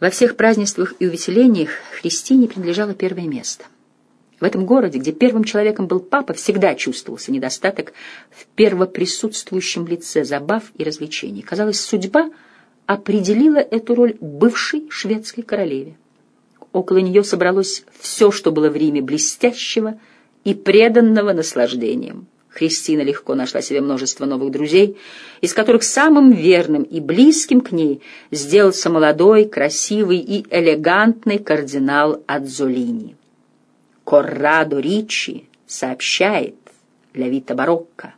Во всех празднествах и увеселениях Христине принадлежало первое место. В этом городе, где первым человеком был папа, всегда чувствовался недостаток в первоприсутствующем лице забав и развлечений. Казалось, судьба определила эту роль бывшей шведской королеве. Около нее собралось все, что было в Риме блестящего и преданного наслаждением. Христина легко нашла себе множество новых друзей, из которых самым верным и близким к ней сделался молодой, красивый и элегантный кардинал Адзолини. Коррадо Ричи сообщает для Вита Барокко,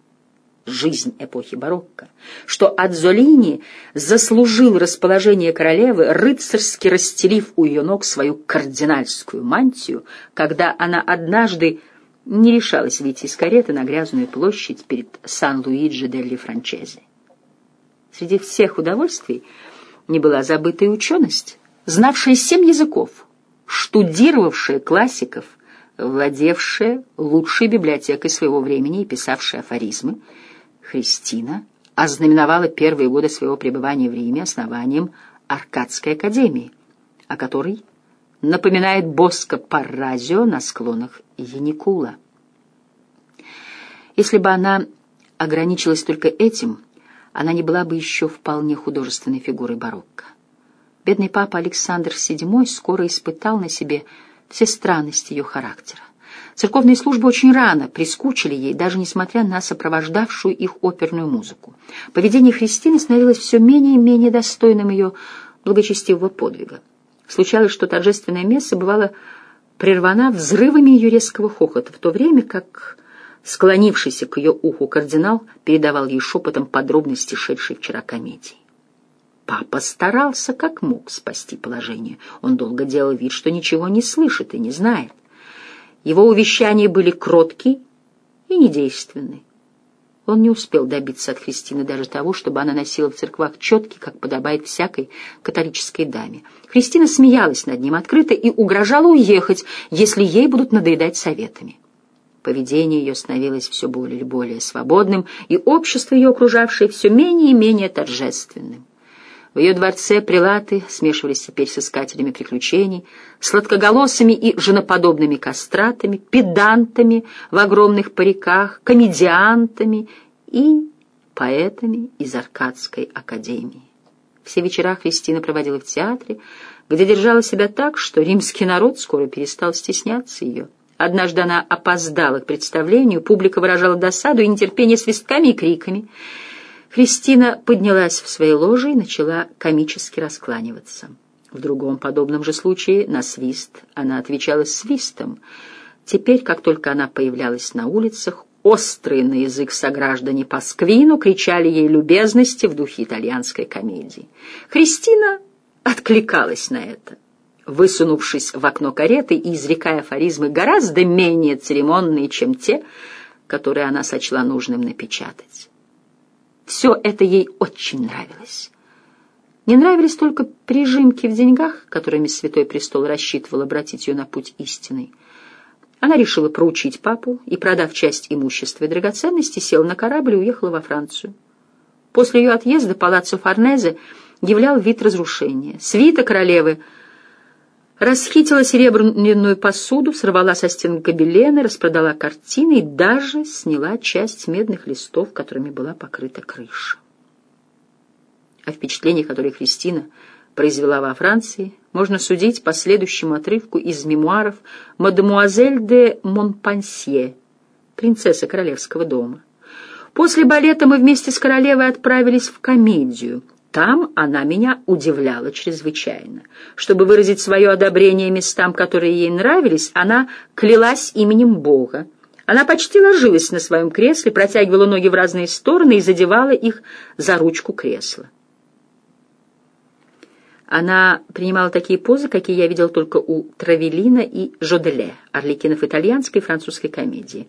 жизнь эпохи барокко, что Адзолини заслужил расположение королевы, рыцарски расстелив у ее ног свою кардинальскую мантию, когда она однажды не решалась выйти из кареты на грязную площадь перед Сан-Луиджи делли Франчези. Среди всех удовольствий не была забыта и ученость, знавшая семь языков, штудировавшая классиков, владевшая лучшей библиотекой своего времени и писавшая афоризмы, Христина ознаменовала первые годы своего пребывания в Риме основанием Аркадской академии, о которой напоминает Боско Парразио на склонах Яникула. Если бы она ограничилась только этим, она не была бы еще вполне художественной фигурой барокко. Бедный папа Александр VII скоро испытал на себе все странности ее характера. Церковные службы очень рано прискучили ей, даже несмотря на сопровождавшую их оперную музыку. Поведение Христины становилось все менее и менее достойным ее благочестивого подвига. Случалось, что торжественное место бывало прервана взрывами ее резкого хохота, в то время как склонившийся к ее уху кардинал передавал ей шепотом подробности шедшей вчера комедии. Папа старался как мог спасти положение. Он долго делал вид, что ничего не слышит и не знает. Его увещания были кроткие и недейственны. Он не успел добиться от Христины даже того, чтобы она носила в церквах четки, как подобает всякой католической даме. Христина смеялась над ним открыто и угрожала уехать, если ей будут надоедать советами. Поведение ее становилось все более и более свободным, и общество ее окружавшее все менее и менее торжественным. В ее дворце прилаты смешивались теперь с искателями приключений, сладкоголосыми и женоподобными кастратами, педантами в огромных париках, комедиантами и поэтами из Аркадской академии. Все вечера Христина проводила в театре, где держала себя так, что римский народ скоро перестал стесняться ее. Однажды она опоздала к представлению, публика выражала досаду и нетерпение свистками и криками — Христина поднялась в своей ложе и начала комически раскланиваться. В другом подобном же случае на свист она отвечала свистом. Теперь, как только она появлялась на улицах, острые на язык сограждане по сквину кричали ей любезности в духе итальянской комедии. Христина откликалась на это, высунувшись в окно кареты и изрекая афоризмы гораздо менее церемонные, чем те, которые она сочла нужным напечатать. Все это ей очень нравилось. Не нравились только прижимки в деньгах, которыми Святой Престол рассчитывал обратить ее на путь истинный. Она решила проучить папу и, продав часть имущества и драгоценностей, села на корабль и уехала во Францию. После ее отъезда палаццо Форнезе являл вид разрушения. Свита королевы — Расхитила серебряную посуду, сорвала со стен гобелены, распродала картины и даже сняла часть медных листов, которыми была покрыта крыша. О впечатлении, которое Христина произвела во Франции, можно судить по следующему отрывку из мемуаров «Мадемуазель де Монпансье», принцесса королевского дома. После балета мы вместе с королевой отправились в комедию — там она меня удивляла чрезвычайно. Чтобы выразить свое одобрение местам, которые ей нравились, она клялась именем Бога. Она почти ложилась на своем кресле, протягивала ноги в разные стороны и задевала их за ручку кресла. Она принимала такие позы, какие я видел только у Травелина и Жоделе, орликинов итальянской и французской комедии.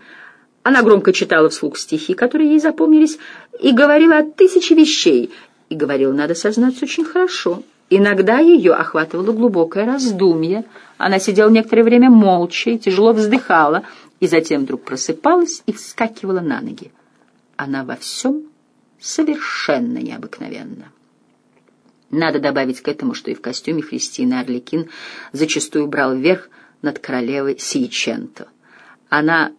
Она громко читала вслух стихи, которые ей запомнились, и говорила о тысяче вещей, и говорил, надо сознаться, очень хорошо. Иногда ее охватывало глубокое раздумье. Она сидела некоторое время молча и тяжело вздыхала, и затем вдруг просыпалась и вскакивала на ноги. Она во всем совершенно необыкновенна. Надо добавить к этому, что и в костюме Христины Орликин зачастую брал верх над королевой Сиеченто. Она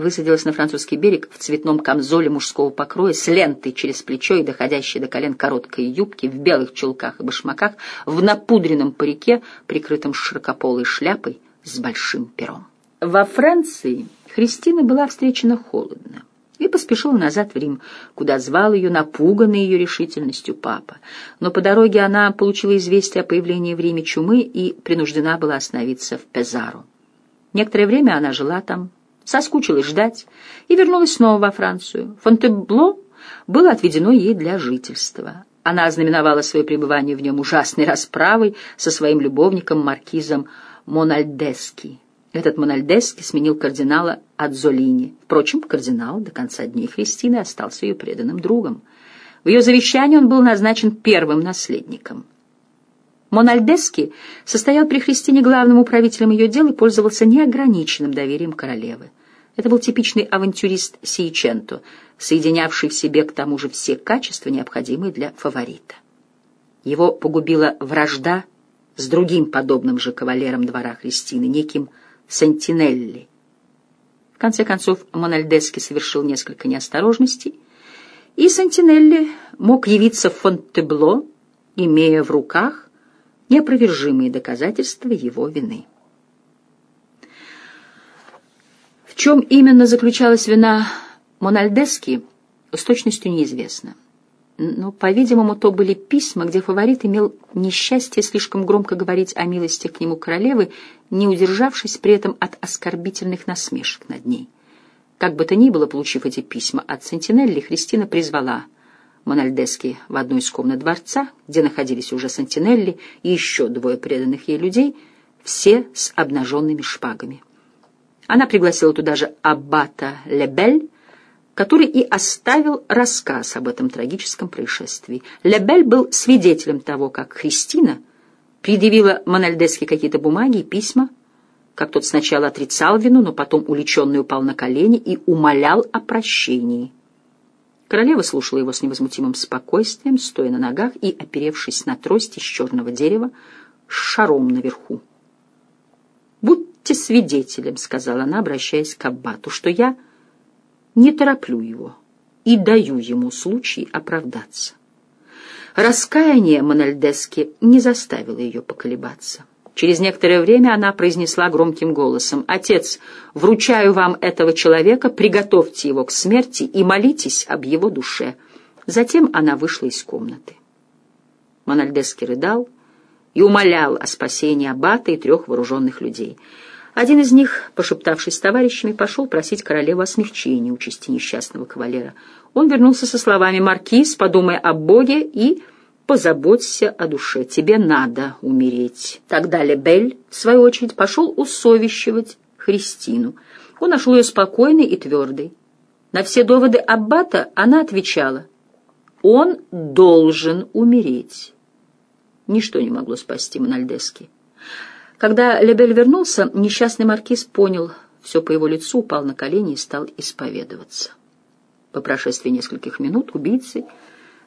высадилась на французский берег в цветном камзоле мужского покроя с лентой через плечо и доходящей до колен короткой юбки, в белых чулках и башмаках, в напудренном парике, прикрытом широкополой шляпой с большим пером. Во Франции Христина была встречена холодно и поспешила назад в Рим, куда звал ее напуганный ее решительностью папа. Но по дороге она получила известие о появлении в Риме чумы и принуждена была остановиться в Пезаро. Некоторое время она жила там, соскучилась ждать и вернулась снова во Францию. Фонтебло было отведено ей для жительства. Она ознаменовала свое пребывание в нем ужасной расправой со своим любовником маркизом Мональдески. Этот Мональдески сменил кардинала Адзолини. Впрочем, кардинал до конца дней Христины остался ее преданным другом. В ее завещании он был назначен первым наследником. Мональдески состоял при Христине главным управителем ее дел и пользовался неограниченным доверием королевы. Это был типичный авантюрист Сиеченто, соединявший в себе к тому же все качества, необходимые для фаворита. Его погубила вражда с другим подобным же кавалером двора Христины, неким Сентинелли. В конце концов, Мональдески совершил несколько неосторожностей, и Сентинелли мог явиться в Фонтебло, имея в руках неопровержимые доказательства его вины. В чем именно заключалась вина Мональдески, с точностью неизвестно. Но, по-видимому, то были письма, где фаворит имел несчастье слишком громко говорить о милости к нему королевы, не удержавшись при этом от оскорбительных насмешек над ней. Как бы то ни было, получив эти письма от Сентинелли, Христина призвала Мональдески в одну из комнат дворца, где находились уже Сентинелли и еще двое преданных ей людей, все с обнаженными шпагами. Она пригласила туда же аббата Лебель, который и оставил рассказ об этом трагическом происшествии. Лебель был свидетелем того, как Христина предъявила Мональдеске какие-то бумаги и письма, как тот сначала отрицал вину, но потом уличенный упал на колени и умолял о прощении. Королева слушала его с невозмутимым спокойствием, стоя на ногах и оперевшись на трость из черного дерева с шаром наверху. «Будьте свидетелем», — сказала она, обращаясь к аббату, — «что я...» не тороплю его и даю ему случай оправдаться. Раскаяние Мональдески не заставило ее поколебаться. Через некоторое время она произнесла громким голосом, «Отец, вручаю вам этого человека, приготовьте его к смерти и молитесь об его душе». Затем она вышла из комнаты. Мональдески рыдал и умолял о спасении аббата и трех вооруженных людей — один из них, пошептавшись с товарищами, пошел просить королеву о смягчении участи несчастного кавалера. Он вернулся со словами «Маркиз, подумай о Боге и позаботься о душе. Тебе надо умереть». Тогда Лебель, в свою очередь, пошел усовещивать Христину. Он нашел ее спокойной и твердой. На все доводы Аббата она отвечала «Он должен умереть». Ничто не могло спасти Мональдески. Когда Лебель вернулся, несчастный маркиз понял все по его лицу, упал на колени и стал исповедоваться. По прошествии нескольких минут убийцы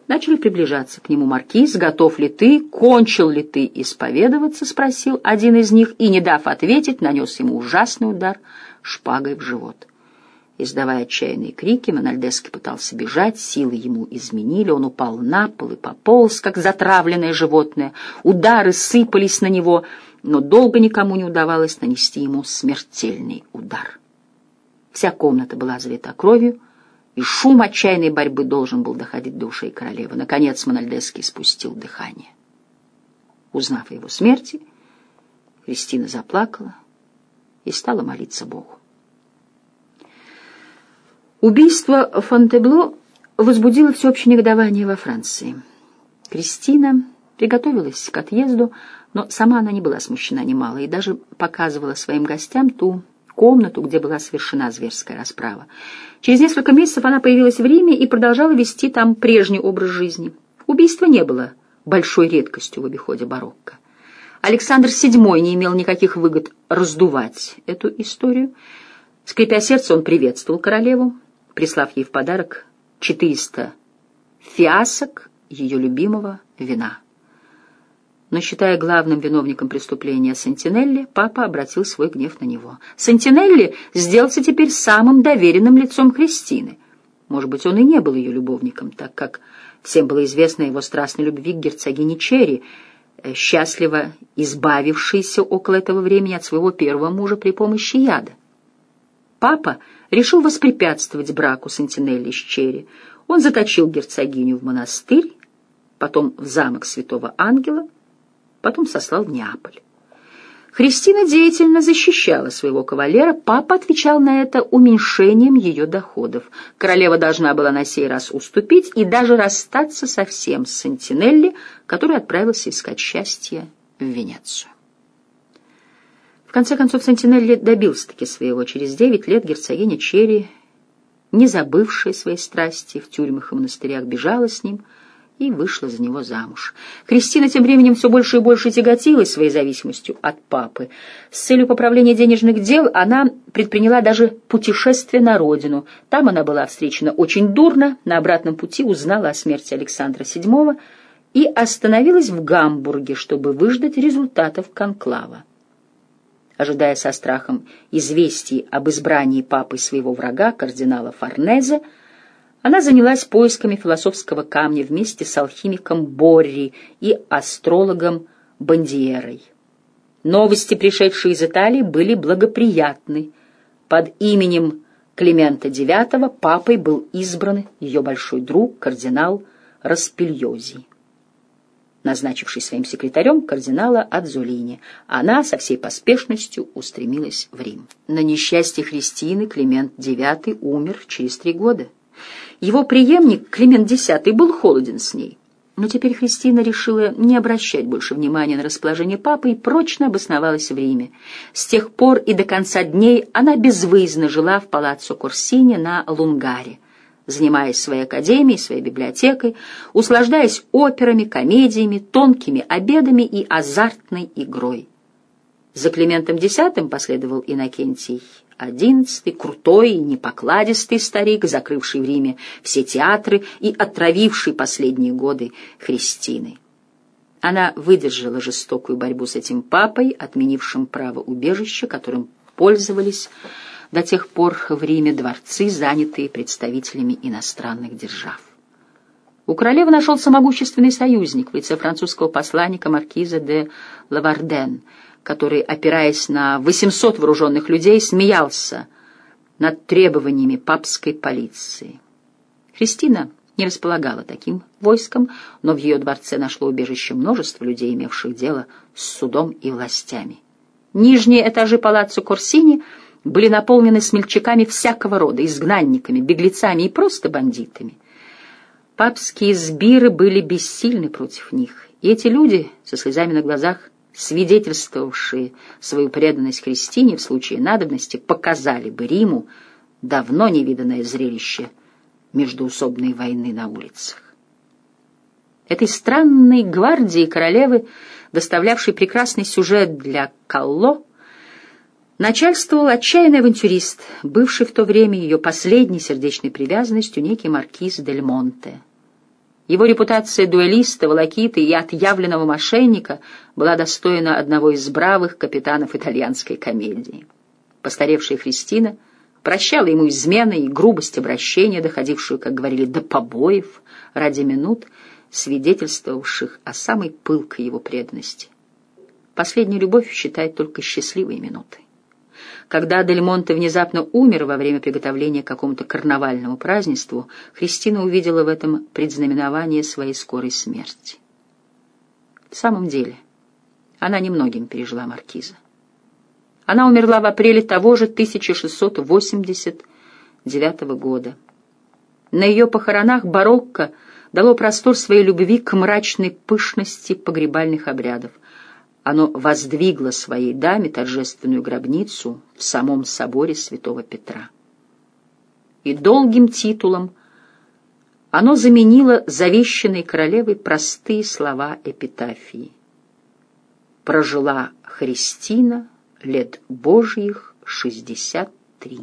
начали приближаться к нему. «Маркиз, готов ли ты? Кончил ли ты исповедоваться?» — спросил один из них, и, не дав ответить, нанес ему ужасный удар шпагой в живот. Издавая отчаянные крики, Мональдески пытался бежать, силы ему изменили, он упал на пол и пополз, как затравленное животное. Удары сыпались на него — но долго никому не удавалось нанести ему смертельный удар. Вся комната была залита кровью, и шум отчаянной борьбы должен был доходить до ушей королевы. Наконец Мональдеский спустил дыхание. Узнав о его смерти, Кристина заплакала и стала молиться Богу. Убийство Фонтебло возбудило всеобщее негодование во Франции. Кристина приготовилась к отъезду, но сама она не была смущена немало и даже показывала своим гостям ту комнату, где была совершена зверская расправа. Через несколько месяцев она появилась в Риме и продолжала вести там прежний образ жизни. Убийство не было большой редкостью в обиходе барокко. Александр VII не имел никаких выгод раздувать эту историю. Скрипя сердце, он приветствовал королеву, прислав ей в подарок 400 фиасок ее любимого вина. Но считая главным виновником преступления Сантинелли, папа обратил свой гнев на него. Сантинелли сделался теперь самым доверенным лицом Кристины. Может быть, он и не был ее любовником, так как всем было известно его страстной любви к герцогине Черри, э, счастливо избавившейся около этого времени от своего первого мужа при помощи яда. Папа решил воспрепятствовать браку Сантинелли с Черри. Он заточил герцогиню в монастырь, потом в замок Святого Ангела, потом сослал в Неаполь. Христина деятельно защищала своего кавалера, папа отвечал на это уменьшением ее доходов. Королева должна была на сей раз уступить и даже расстаться совсем с Сантинелли, который отправился искать счастье в Венецию. В конце концов, Сантинелли добился-таки своего. Через девять лет герцогиня Черри, не забывшая своей страсти в тюрьмах и монастырях, бежала с ним – и вышла за него замуж. Кристина тем временем все больше и больше тяготилась своей зависимостью от папы. С целью поправления денежных дел она предприняла даже путешествие на родину. Там она была встречена очень дурно, на обратном пути узнала о смерти Александра VII и остановилась в Гамбурге, чтобы выждать результатов конклава. Ожидая со страхом известий об избрании папы своего врага, кардинала Форнезе, она занялась поисками философского камня вместе с алхимиком Борри и астрологом Бандиерой. Новости, пришедшие из Италии, были благоприятны. Под именем Климента IX папой был избран ее большой друг, кардинал Распильози, назначивший своим секретарем кардинала Адзолини. Она со всей поспешностью устремилась в Рим. На несчастье Христины Климент IX умер через три года. Его преемник Климент X был холоден с ней. Но теперь Христина решила не обращать больше внимания на расположение папы и прочно обосновалась в Риме. С тех пор и до конца дней она безвыездно жила в палаццо Корсини на Лунгаре, занимаясь своей академией, своей библиотекой, услаждаясь операми, комедиями, тонкими обедами и азартной игрой. За Климентом X последовал Иннокентий XI, крутой и непокладистый старик, закрывший в Риме все театры и отравивший последние годы Христины. Она выдержала жестокую борьбу с этим папой, отменившим право убежища, которым пользовались до тех пор в Риме дворцы, занятые представителями иностранных держав. У королевы нашелся могущественный союзник в лице французского посланника маркиза де Лаварден — который, опираясь на 800 вооруженных людей, смеялся над требованиями папской полиции. Христина не располагала таким войском, но в ее дворце нашло убежище множество людей, имевших дело с судом и властями. Нижние этажи палаццо Корсини были наполнены смельчаками всякого рода, изгнанниками, беглецами и просто бандитами. Папские сбиры были бессильны против них, и эти люди со слезами на глазах свидетельствовавшие свою преданность Христине в случае надобности, показали бы Риму давно невиданное зрелище междуусобной войны на улицах. Этой странной гвардии королевы, доставлявшей прекрасный сюжет для Калло, начальствовал отчаянный авантюрист, бывший в то время ее последней сердечной привязанностью некий маркиз Дель Монте — его репутация дуэлиста, волокиты и отъявленного мошенника была достойна одного из бравых капитанов итальянской комедии. Постаревшая Христина прощала ему измены и грубость обращения, доходившую, как говорили, до побоев ради минут, свидетельствовавших о самой пылкой его преданности. Последнюю любовь считает только счастливые минуты. Когда Дель внезапно умер во время приготовления к какому-то карнавальному празднеству, Христина увидела в этом предзнаменование своей скорой смерти. В самом деле, она немногим пережила маркиза. Она умерла в апреле того же 1689 года. На ее похоронах барокко дало простор своей любви к мрачной пышности погребальных обрядов оно воздвигло своей даме торжественную гробницу в самом соборе святого Петра. И долгим титулом оно заменило завещанной королевой простые слова эпитафии. Прожила Христина лет Божьих шестьдесят три.